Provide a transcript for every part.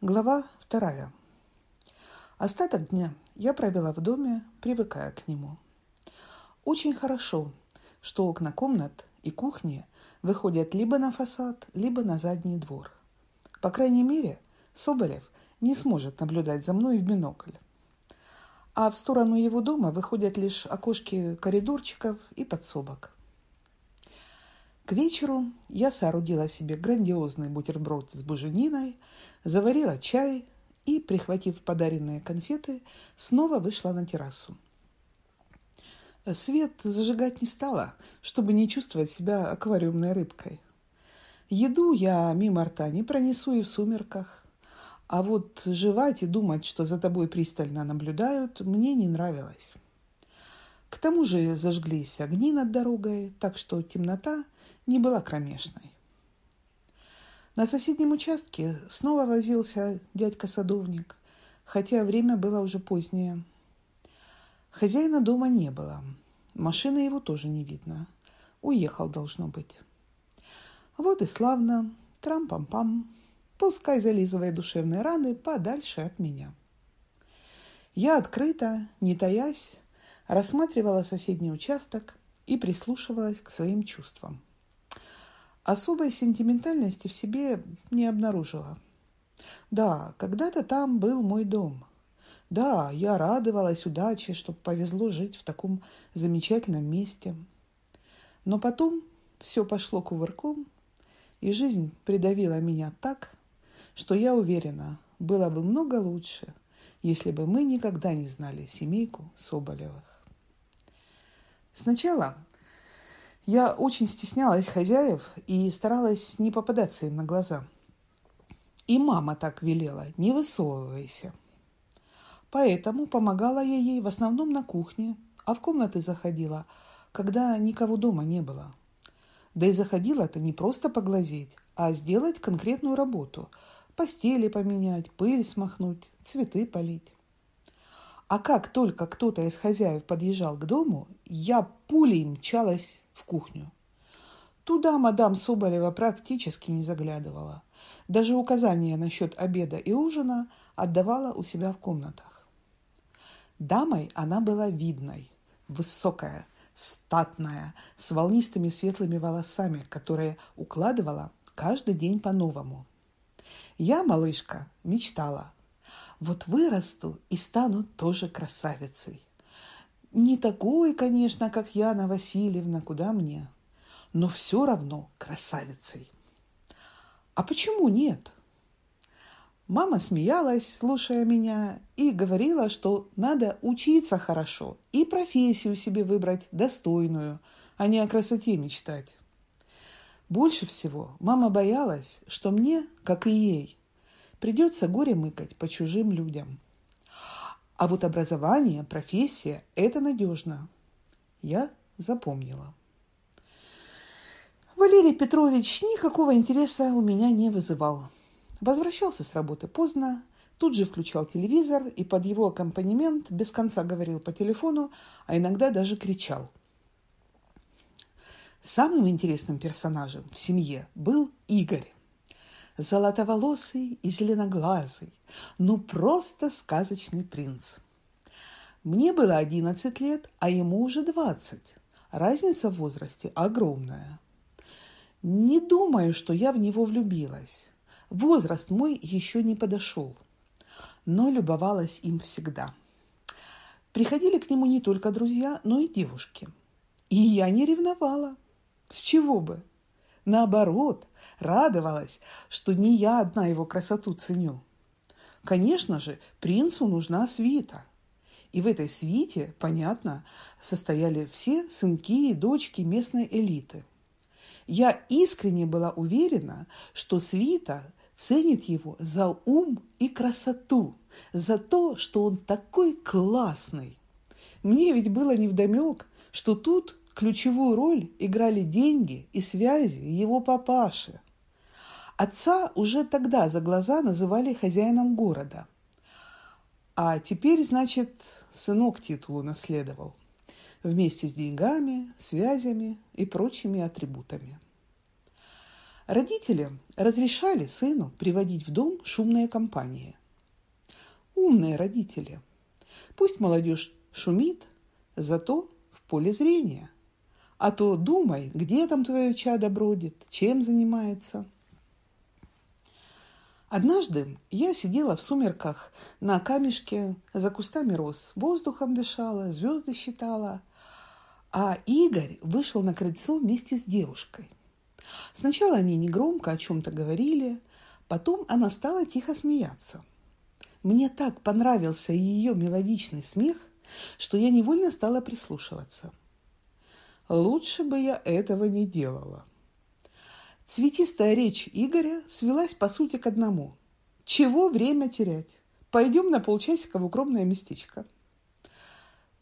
Глава вторая. Остаток дня я провела в доме, привыкая к нему. Очень хорошо, что окна комнат и кухни выходят либо на фасад, либо на задний двор. По крайней мере, Соболев не сможет наблюдать за мной в бинокль. А в сторону его дома выходят лишь окошки коридорчиков и подсобок. К вечеру я соорудила себе грандиозный бутерброд с бужениной, заварила чай и, прихватив подаренные конфеты, снова вышла на террасу. Свет зажигать не стала, чтобы не чувствовать себя аквариумной рыбкой. Еду я мимо рта не пронесу и в сумерках. А вот жевать и думать, что за тобой пристально наблюдают, мне не нравилось. К тому же зажглись огни над дорогой, так что темнота – не была кромешной. На соседнем участке снова возился дядька-садовник, хотя время было уже позднее. Хозяина дома не было. Машины его тоже не видно. Уехал, должно быть. Вот и славно. Трам-пам-пам. Пускай зализывая душевные раны подальше от меня. Я открыто, не таясь, рассматривала соседний участок и прислушивалась к своим чувствам особой сентиментальности в себе не обнаружила. Да, когда-то там был мой дом. Да, я радовалась удаче, что повезло жить в таком замечательном месте. Но потом все пошло кувырком, и жизнь придавила меня так, что я уверена, было бы много лучше, если бы мы никогда не знали семейку Соболевых. Сначала я очень стеснялась хозяев и старалась не попадаться им на глаза. И мама так велела, не высовывайся. Поэтому помогала я ей в основном на кухне, а в комнаты заходила, когда никого дома не было. Да и заходила-то не просто поглазеть, а сделать конкретную работу. Постели поменять, пыль смахнуть, цветы полить. А как только кто-то из хозяев подъезжал к дому, я пулей мчалась в кухню. Туда мадам Соболева практически не заглядывала. Даже указания насчет обеда и ужина отдавала у себя в комнатах. Дамой она была видной, высокая, статная, с волнистыми светлыми волосами, которые укладывала каждый день по-новому. Я, малышка, мечтала – вот вырасту и стану тоже красавицей. Не такой, конечно, как Яна Васильевна, куда мне, но все равно красавицей. А почему нет? Мама смеялась, слушая меня, и говорила, что надо учиться хорошо и профессию себе выбрать достойную, а не о красоте мечтать. Больше всего мама боялась, что мне, как и ей, Придется горе мыкать по чужим людям. А вот образование, профессия – это надежно. Я запомнила. Валерий Петрович никакого интереса у меня не вызывал. Возвращался с работы поздно, тут же включал телевизор и под его аккомпанемент без конца говорил по телефону, а иногда даже кричал. Самым интересным персонажем в семье был Игорь золотоволосый и зеленоглазый, ну просто сказочный принц. Мне было одиннадцать лет, а ему уже двадцать. Разница в возрасте огромная. Не думаю, что я в него влюбилась. Возраст мой еще не подошел, но любовалась им всегда. Приходили к нему не только друзья, но и девушки. И я не ревновала. С чего бы? Наоборот, радовалась, что не я одна его красоту ценю. Конечно же, принцу нужна свита. И в этой свите, понятно, состояли все сынки и дочки местной элиты. Я искренне была уверена, что свита ценит его за ум и красоту, за то, что он такой классный. Мне ведь было невдомек, что тут Ключевую роль играли деньги и связи его папаши. Отца уже тогда за глаза называли хозяином города. А теперь, значит, сынок титулу наследовал. Вместе с деньгами, связями и прочими атрибутами. Родители разрешали сыну приводить в дом шумные компании. Умные родители. Пусть молодежь шумит, зато в поле зрения. А то думай, где там твое чадо бродит, чем занимается. Однажды я сидела в сумерках на камешке за кустами роз, воздухом дышала, звезды считала, а Игорь вышел на крыльцо вместе с девушкой. Сначала они негромко о чем-то говорили, потом она стала тихо смеяться. Мне так понравился ее мелодичный смех, что я невольно стала прислушиваться. Лучше бы я этого не делала. Цветистая речь Игоря свелась по сути к одному. Чего время терять? Пойдем на полчасика в укромное местечко.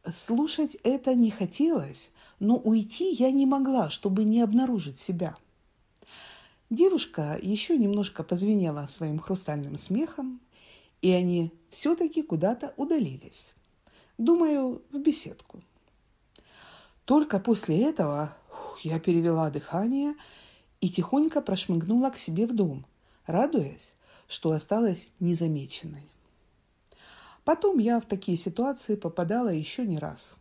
Слушать это не хотелось, но уйти я не могла, чтобы не обнаружить себя – Девушка еще немножко позвенела своим хрустальным смехом, и они все-таки куда-то удалились. Думаю, в беседку. Только после этого я перевела дыхание и тихонько прошмыгнула к себе в дом, радуясь, что осталась незамеченной. Потом я в такие ситуации попадала еще не раз.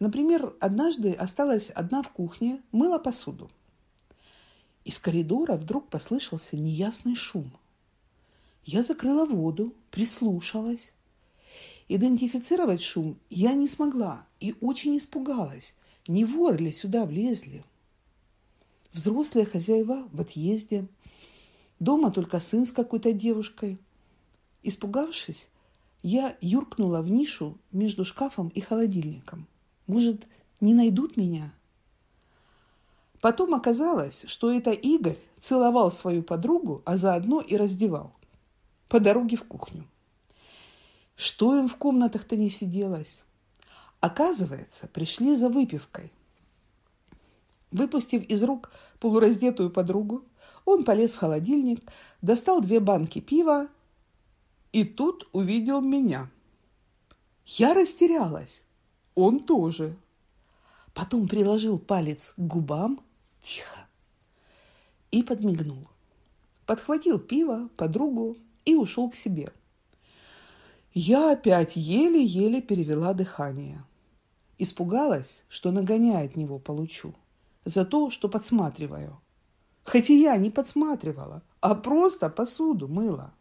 Например, однажды осталась одна в кухне, мыла посуду. Из коридора вдруг послышался неясный шум. Я закрыла воду, прислушалась. Идентифицировать шум я не смогла и очень испугалась. Не воры ли сюда влезли? Взрослые хозяева в отъезде. Дома только сын с какой-то девушкой. Испугавшись, я юркнула в нишу между шкафом и холодильником. Может, не найдут меня? Потом оказалось, что это Игорь целовал свою подругу, а заодно и раздевал. По дороге в кухню. Что им в комнатах-то не сиделось? Оказывается, пришли за выпивкой. Выпустив из рук полураздетую подругу, он полез в холодильник, достал две банки пива и тут увидел меня. Я растерялась. Он тоже. Потом приложил палец к губам, Тихо. И подмигнул. Подхватил пиво, подругу и ушел к себе. Я опять еле-еле перевела дыхание. Испугалась, что нагоняя от него получу. За то, что подсматриваю. Хотя я не подсматривала, а просто посуду мыла.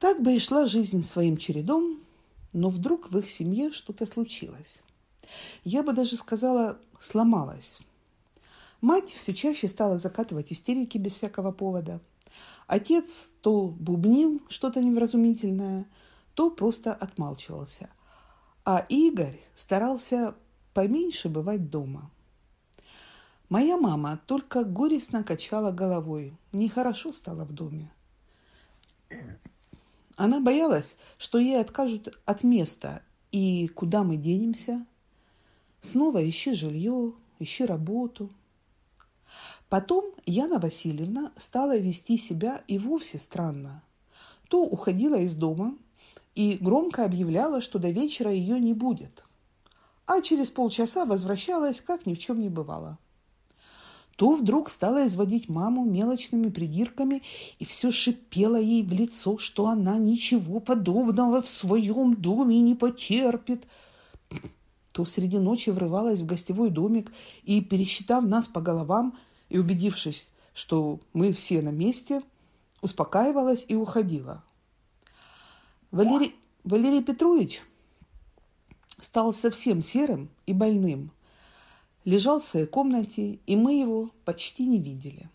Так бы и шла жизнь своим чередом, но вдруг в их семье что-то случилось. Я бы даже сказала, сломалась. Мать все чаще стала закатывать истерики без всякого повода. Отец то бубнил что-то невразумительное, то просто отмалчивался. А Игорь старался поменьше бывать дома. Моя мама только горестно качала головой. Нехорошо стало в доме. Она боялась, что ей откажут от места, и куда мы денемся? Снова ищи жилье, ищи работу – Потом Яна Васильевна стала вести себя и вовсе странно. То уходила из дома и громко объявляла, что до вечера ее не будет. А через полчаса возвращалась, как ни в чем не бывало. То вдруг стала изводить маму мелочными придирками и все шипела ей в лицо, что она ничего подобного в своем доме не потерпит. То среди ночи врывалась в гостевой домик и, пересчитав нас по головам, и, убедившись, что мы все на месте, успокаивалась и уходила. Валерий, Валерий Петрович стал совсем серым и больным. Лежал в своей комнате, и мы его почти не видели.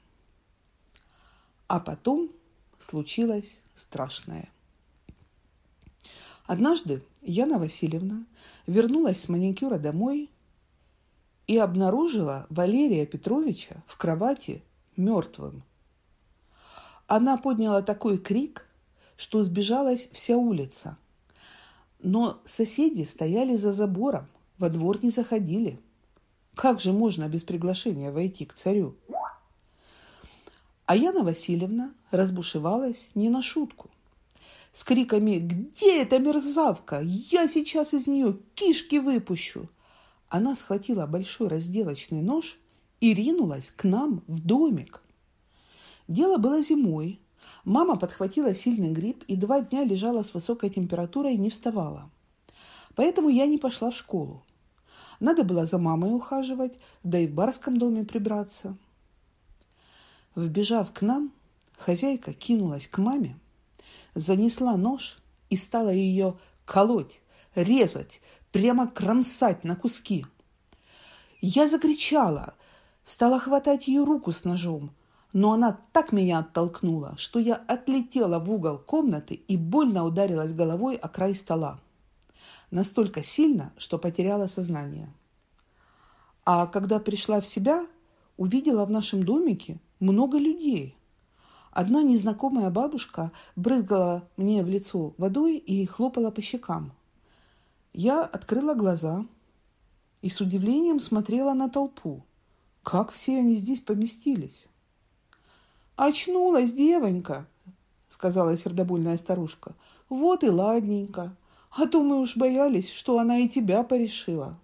А потом случилось страшное. Однажды Яна Васильевна вернулась с маникюра домой и обнаружила Валерия Петровича в кровати мертвым. Она подняла такой крик, что сбежалась вся улица. Но соседи стояли за забором, во двор не заходили. Как же можно без приглашения войти к царю? А Яна Васильевна разбушевалась не на шутку. С криками «Где эта мерзавка? Я сейчас из нее кишки выпущу!» Она схватила большой разделочный нож и ринулась к нам в домик. Дело было зимой. Мама подхватила сильный грипп и два дня лежала с высокой температурой и не вставала. Поэтому я не пошла в школу. Надо было за мамой ухаживать, да и в барском доме прибраться. Вбежав к нам, хозяйка кинулась к маме, занесла нож и стала ее колоть, резать, прямо кромсать на куски. Я закричала, стала хватать ее руку с ножом, но она так меня оттолкнула, что я отлетела в угол комнаты и больно ударилась головой о край стола. Настолько сильно, что потеряла сознание. А когда пришла в себя, увидела в нашем домике много людей. Одна незнакомая бабушка брызгала мне в лицо водой и хлопала по щекам. Я открыла глаза и с удивлением смотрела на толпу. Как все они здесь поместились? «Очнулась девонька», — сказала сердобольная старушка. «Вот и ладненько. А то мы уж боялись, что она и тебя порешила».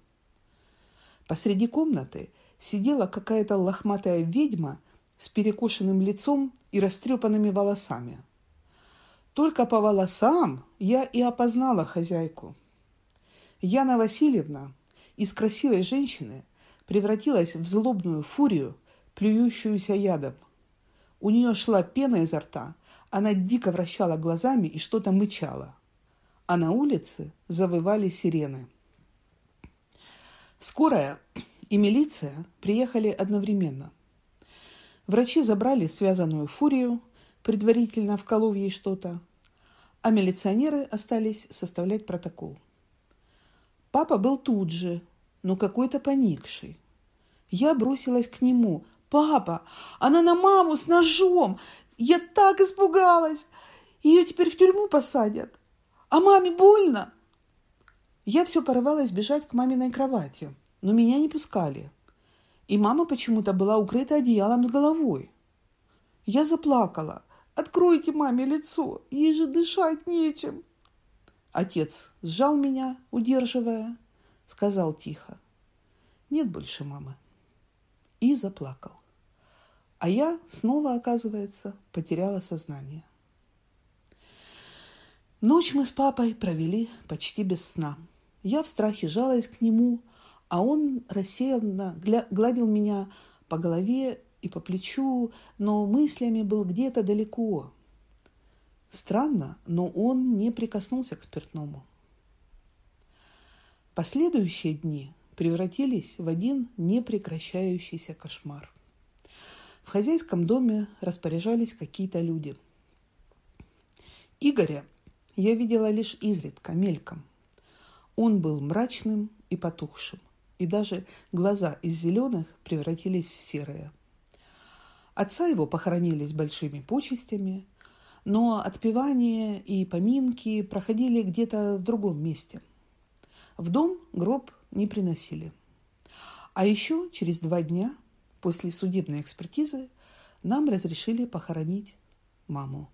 Посреди комнаты сидела какая-то лохматая ведьма с перекошенным лицом и растрепанными волосами. Только по волосам я и опознала хозяйку. Яна Васильевна из красивой женщины превратилась в злобную фурию, плюющуюся ядом – у нее шла пена изо рта, она дико вращала глазами и что-то мычала. А на улице завывали сирены. Скорая и милиция приехали одновременно. Врачи забрали связанную фурию, предварительно вколов ей что-то, а милиционеры остались составлять протокол. Папа был тут же, но какой-то поникший. Я бросилась к нему, «Папа, она на маму с ножом! Я так испугалась! Ее теперь в тюрьму посадят! А маме больно!» Я все порывалась бежать к маминой кровати, но меня не пускали. И мама почему-то была укрыта одеялом с головой. Я заплакала. «Откройте маме лицо, ей же дышать нечем!» Отец сжал меня, удерживая, сказал тихо. «Нет больше мамы». И заплакал. А я снова, оказывается, потеряла сознание. Ночь мы с папой провели почти без сна. Я в страхе жалась к нему, а он рассеянно гладил меня по голове и по плечу, но мыслями был где-то далеко. Странно, но он не прикоснулся к спиртному. Последующие дни превратились в один непрекращающийся кошмар. В хозяйском доме распоряжались какие-то люди. Игоря я видела лишь изредка, мельком. Он был мрачным и потухшим, и даже глаза из зеленых превратились в серые. Отца его похоронили с большими почестями, но отпевания и поминки проходили где-то в другом месте. В дом гроб не приносили. А еще через два дня После судебной экспертизы нам разрешили похоронить маму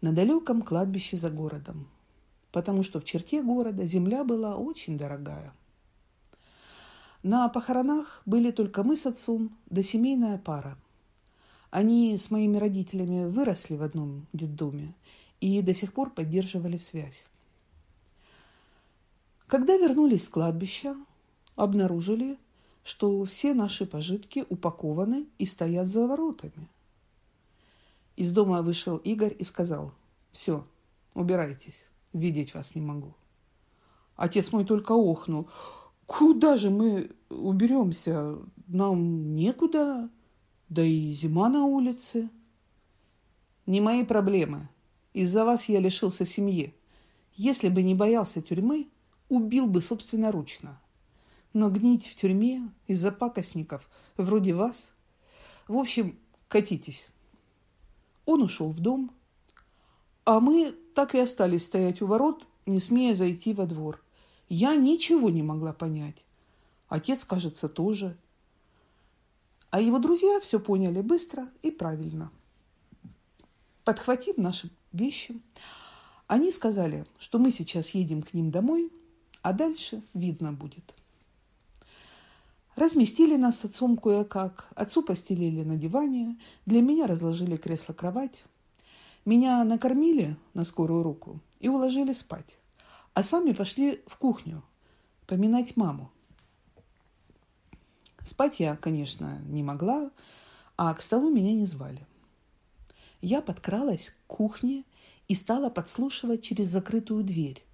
на далеком кладбище за городом, потому что в черте города земля была очень дорогая. На похоронах были только мы с отцом да семейная пара. Они с моими родителями выросли в одном детдоме и до сих пор поддерживали связь. Когда вернулись с кладбища, обнаружили, что все наши пожитки упакованы и стоят за воротами. Из дома вышел Игорь и сказал, «Все, убирайтесь, видеть вас не могу». Отец мой только охнул. «Куда же мы уберемся? Нам некуда, да и зима на улице». «Не мои проблемы. Из-за вас я лишился семьи. Если бы не боялся тюрьмы, убил бы собственноручно». Но гнить в тюрьме из-за пакостников вроде вас... В общем, катитесь. Он ушел в дом, а мы так и остались стоять у ворот, не смея зайти во двор. Я ничего не могла понять. Отец, кажется, тоже. А его друзья все поняли быстро и правильно. Подхватив наши вещи, они сказали, что мы сейчас едем к ним домой, а дальше видно будет. Разместили нас с отцом кое-как. Отцу постелили на диване, для меня разложили кресло-кровать. Меня накормили на скорую руку и уложили спать. А сами пошли в кухню поминать маму. Спать я, конечно, не могла, а к столу меня не звали. Я подкралась к кухне и стала подслушивать через закрытую дверь.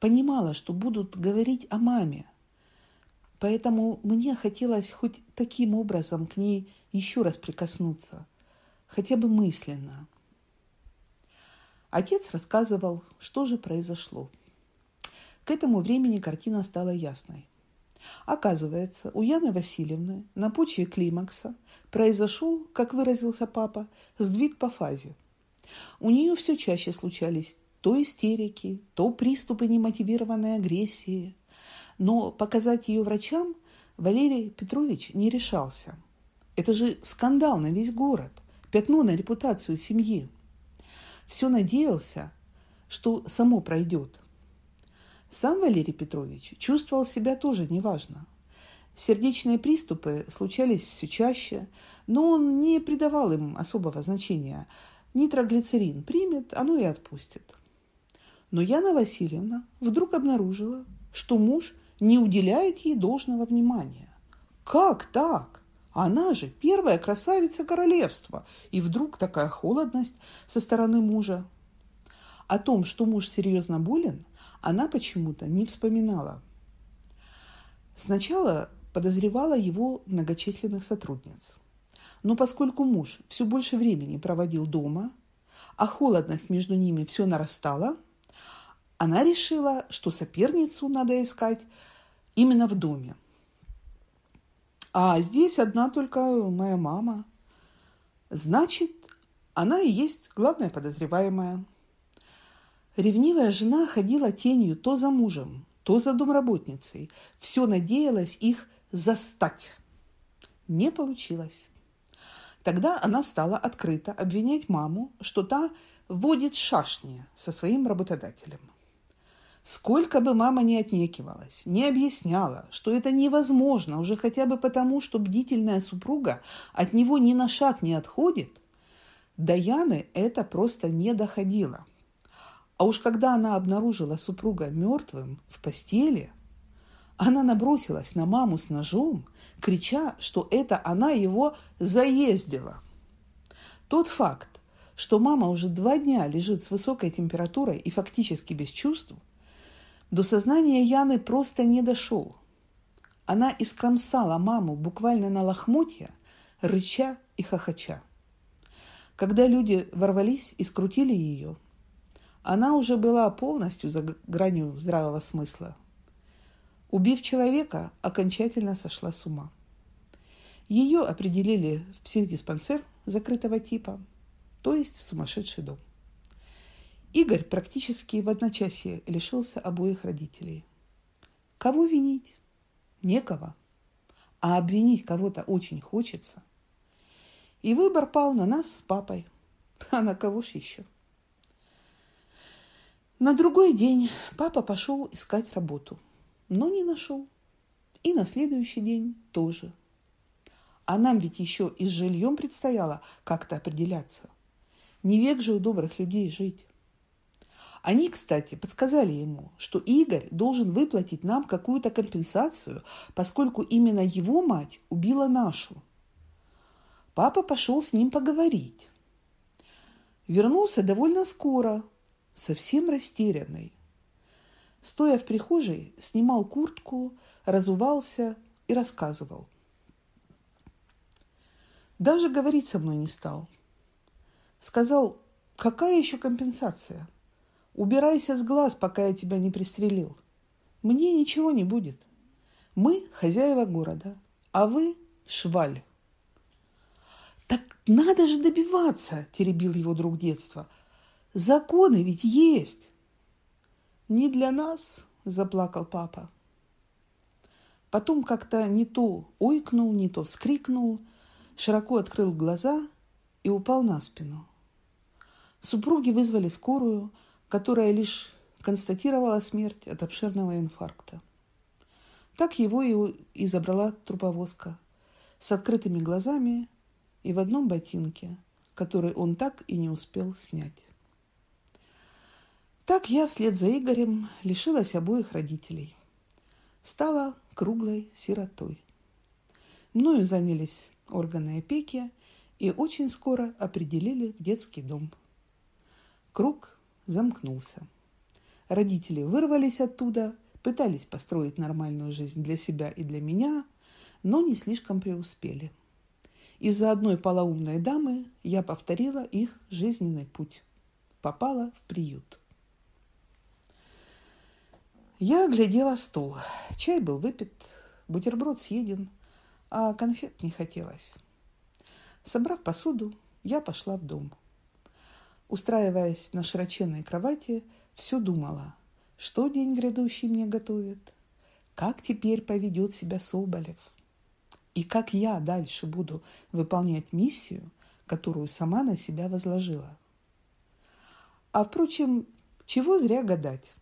Понимала, что будут говорить о маме, поэтому мне хотелось хоть таким образом к ней еще раз прикоснуться, хотя бы мысленно. Отец рассказывал, что же произошло. К этому времени картина стала ясной. Оказывается, у Яны Васильевны на почве климакса произошел, как выразился папа, сдвиг по фазе. У нее все чаще случались то истерики, то приступы немотивированной агрессии. Но показать ее врачам Валерий Петрович не решался. Это же скандал на весь город, пятно на репутацию семьи. Все надеялся, что само пройдет – сам Валерий Петрович чувствовал себя тоже неважно. Сердечные приступы случались все чаще, но он не придавал им особого значения. Нитроглицерин примет, оно и отпустит. Но Яна Васильевна вдруг обнаружила, что муж не уделяет ей должного внимания. Как так? Она же первая красавица королевства, и вдруг такая холодность со стороны мужа. О том, что муж серьезно болен, она почему-то не вспоминала. Сначала подозревала его многочисленных сотрудниц. Но поскольку муж все больше времени проводил дома, а холодность между ними все нарастала, она решила, что соперницу надо искать именно в доме. А здесь одна только моя мама. Значит, она и есть главная подозреваемая – Ревнивая жена ходила тенью то за мужем, то за домработницей. Все надеялась их застать. Не получилось. Тогда она стала открыто обвинять маму, что та водит шашни со своим работодателем. Сколько бы мама ни отнекивалась, не объясняла, что это невозможно уже хотя бы потому, что бдительная супруга от него ни на шаг не отходит, до Яны это просто не доходило – а уж когда она обнаружила супруга мертвым в постели, она набросилась на маму с ножом, крича, что это она его заездила. Тот факт, что мама уже два дня лежит с высокой температурой и фактически без чувств, до сознания Яны просто не дошел. Она искромсала маму буквально на лохмотья, рыча и хохоча. Когда люди ворвались и скрутили ее, она уже была полностью за гранью здравого смысла. Убив человека, окончательно сошла с ума. Ее определили в психдиспансер закрытого типа, то есть в сумасшедший дом. Игорь практически в одночасье лишился обоих родителей. Кого винить? Некого. А обвинить кого-то очень хочется. И выбор пал на нас с папой. А на кого ж еще? На другой день папа пошел искать работу, но не нашел. И на следующий день тоже. А нам ведь еще и с жильем предстояло как-то определяться. Не век же у добрых людей жить. Они, кстати, подсказали ему, что Игорь должен выплатить нам какую-то компенсацию, поскольку именно его мать убила нашу. Папа пошел с ним поговорить. Вернулся довольно скоро, совсем растерянный. Стоя в прихожей, снимал куртку, разувался и рассказывал. Даже говорить со мной не стал. Сказал, какая еще компенсация? Убирайся с глаз, пока я тебя не пристрелил. Мне ничего не будет. Мы хозяева города, а вы шваль. Так надо же добиваться, теребил его друг детства. Законы ведь есть. Не для нас, заплакал папа. Потом как-то не то ойкнул, не то вскрикнул, широко открыл глаза и упал на спину. Супруги вызвали скорую, которая лишь констатировала смерть от обширного инфаркта. Так его и, и забрала труповозка с открытыми глазами и в одном ботинке, который он так и не успел снять. Так я вслед за Игорем лишилась обоих родителей. Стала круглой сиротой. Мною занялись органы опеки и очень скоро определили в детский дом. Круг замкнулся. Родители вырвались оттуда, пытались построить нормальную жизнь для себя и для меня, но не слишком преуспели. Из-за одной полоумной дамы я повторила их жизненный путь. Попала в приют. Я оглядела стол. Чай был выпит, бутерброд съеден, а конфет не хотелось. Собрав посуду, я пошла в дом. Устраиваясь на широченной кровати, все думала, что день грядущий мне готовит, как теперь поведет себя Соболев, и как я дальше буду выполнять миссию, которую сама на себя возложила. А, впрочем, чего зря гадать.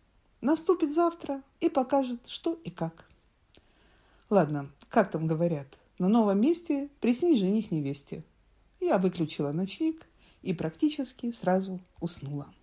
Наступит завтра и покажет, что и как. Ладно, как там говорят, на новом месте приснись жених невесте. Я выключила ночник и практически сразу уснула.